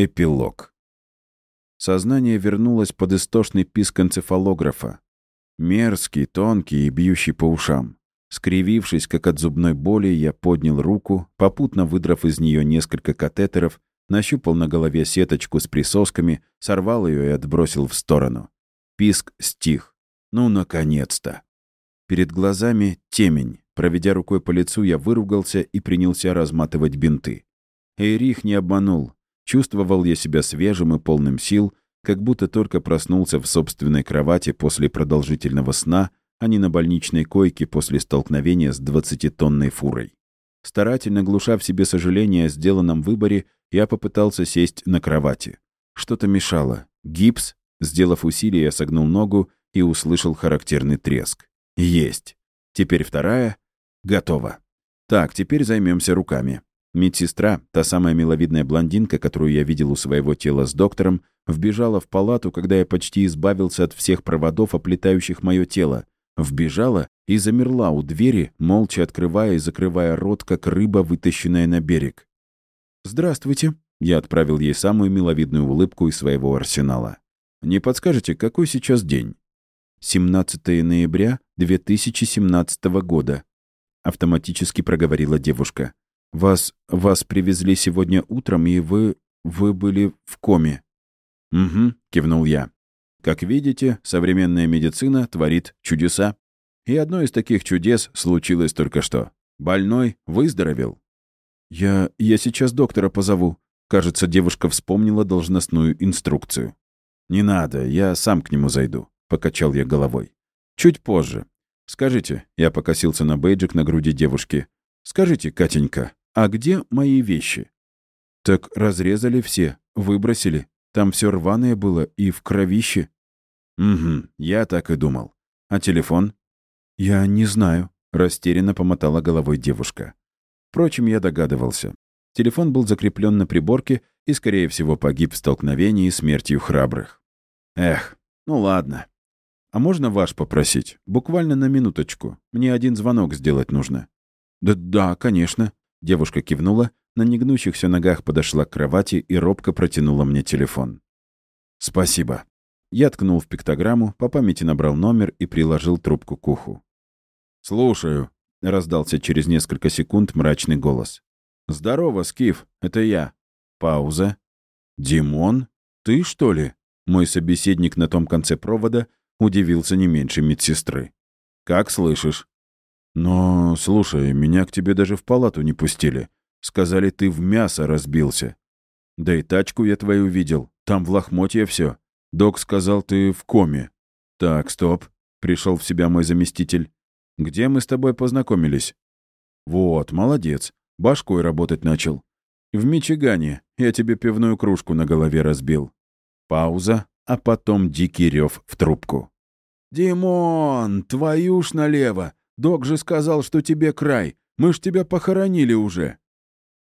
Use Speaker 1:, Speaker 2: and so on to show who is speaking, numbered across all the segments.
Speaker 1: Эпилог. Сознание вернулось под истошный писк энцефалографа. Мерзкий, тонкий и бьющий по ушам. Скривившись, как от зубной боли, я поднял руку, попутно выдрав из нее несколько катетеров, нащупал на голове сеточку с присосками, сорвал ее и отбросил в сторону. Писк стих. Ну, наконец-то. Перед глазами темень. Проведя рукой по лицу, я выругался и принялся разматывать бинты. Эйрих не обманул. Чувствовал я себя свежим и полным сил, как будто только проснулся в собственной кровати после продолжительного сна, а не на больничной койке после столкновения с двадцатитонной фурой. Старательно глуша в себе сожаление о сделанном выборе, я попытался сесть на кровати. Что-то мешало. Гипс. Сделав усилие, я согнул ногу и услышал характерный треск. Есть. Теперь вторая. Готово. Так, теперь займемся руками. Медсестра, та самая миловидная блондинка, которую я видел у своего тела с доктором, вбежала в палату, когда я почти избавился от всех проводов, оплетающих мое тело. Вбежала и замерла у двери, молча открывая и закрывая рот, как рыба, вытащенная на берег. «Здравствуйте», — я отправил ей самую миловидную улыбку из своего арсенала. «Не подскажете, какой сейчас день?» «17 ноября 2017 года», — автоматически проговорила девушка. Вас... вас привезли сегодня утром, и вы... вы были в коме». «Угу», — кивнул я. «Как видите, современная медицина творит чудеса. И одно из таких чудес случилось только что. Больной выздоровел». «Я... я сейчас доктора позову». Кажется, девушка вспомнила должностную инструкцию. «Не надо, я сам к нему зайду», — покачал я головой. «Чуть позже. Скажите», — я покосился на бейджик на груди девушки. «Скажите, Катенька, «А где мои вещи?» «Так разрезали все, выбросили. Там все рваное было и в кровище». «Угу, я так и думал. А телефон?» «Я не знаю», — растерянно помотала головой девушка. Впрочем, я догадывался. Телефон был закреплен на приборке и, скорее всего, погиб в столкновении смертью храбрых. Эх, ну ладно. А можно ваш попросить? Буквально на минуточку. Мне один звонок сделать нужно. Да, да, конечно. Девушка кивнула, на негнущихся ногах подошла к кровати и робко протянула мне телефон. «Спасибо». Я ткнул в пиктограмму, по памяти набрал номер и приложил трубку к уху. «Слушаю», — раздался через несколько секунд мрачный голос. «Здорово, Скиф, это я». Пауза. «Димон? Ты, что ли?» Мой собеседник на том конце провода удивился не меньше медсестры. «Как слышишь?» «Но, слушай, меня к тебе даже в палату не пустили. Сказали, ты в мясо разбился. Да и тачку я твою видел. Там в лохмотье все. Док сказал, ты в коме. Так, стоп. Пришел в себя мой заместитель. Где мы с тобой познакомились? Вот, молодец. Башкой работать начал. В Мичигане. Я тебе пивную кружку на голове разбил. Пауза, а потом дикий рев в трубку. «Димон, твою ж налево! Док же сказал, что тебе край. Мы ж тебя похоронили уже».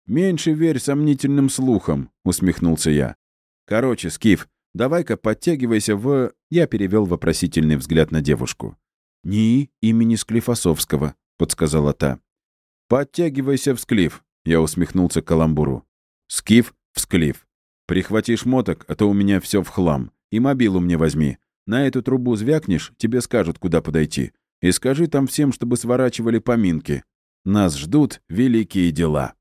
Speaker 1: «Меньше верь сомнительным слухам», — усмехнулся я. «Короче, Скиф, давай-ка подтягивайся в...» Я перевел вопросительный взгляд на девушку. «НИИ имени Склифосовского», — подсказала та. «Подтягивайся в Склиф», — я усмехнулся каламбуру. «Скиф в Склиф. Прихвати шмоток, а то у меня все в хлам. И мобилу мне возьми. На эту трубу звякнешь, тебе скажут, куда подойти. И скажи там всем, чтобы сворачивали поминки. Нас ждут великие дела».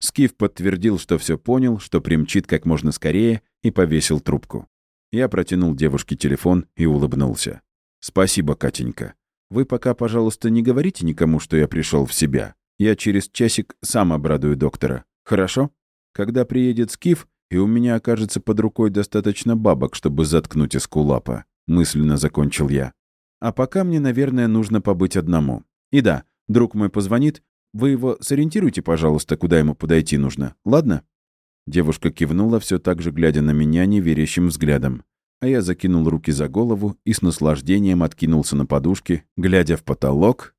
Speaker 1: Скиф подтвердил, что все понял, что примчит как можно скорее, и повесил трубку. Я протянул девушке телефон и улыбнулся. «Спасибо, Катенька. Вы пока, пожалуйста, не говорите никому, что я пришел в себя. Я через часик сам обрадую доктора. Хорошо? Когда приедет Скиф, и у меня окажется под рукой достаточно бабок, чтобы заткнуть эскулапа», — мысленно закончил я. А пока мне, наверное, нужно побыть одному. И да, друг мой позвонит. Вы его сориентируйте, пожалуйста, куда ему подойти нужно. Ладно?» Девушка кивнула, все так же глядя на меня неверящим взглядом. А я закинул руки за голову и с наслаждением откинулся на подушке, глядя в потолок,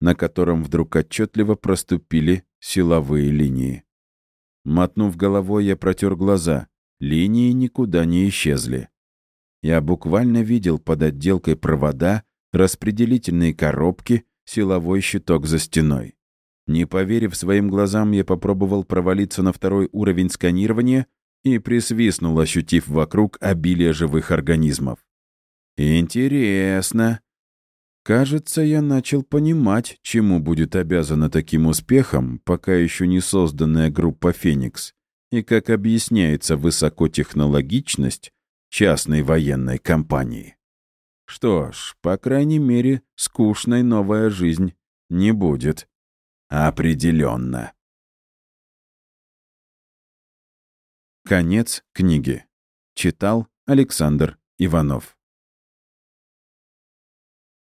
Speaker 1: на котором вдруг отчетливо проступили силовые линии. Мотнув головой, я протер глаза. Линии никуда не исчезли. Я буквально видел под отделкой провода, распределительные коробки, силовой щиток за стеной. Не поверив своим глазам, я попробовал провалиться на второй уровень сканирования, и присвистнул, ощутив вокруг обилие живых организмов. «Интересно. Кажется, я начал понимать, чему будет обязана таким успехом, пока еще не созданная группа «Феникс», и как объясняется высокотехнологичность частной военной компании. Что ж, по крайней мере, скучной новая жизнь не будет. Определенно. Конец книги. Читал Александр Иванов.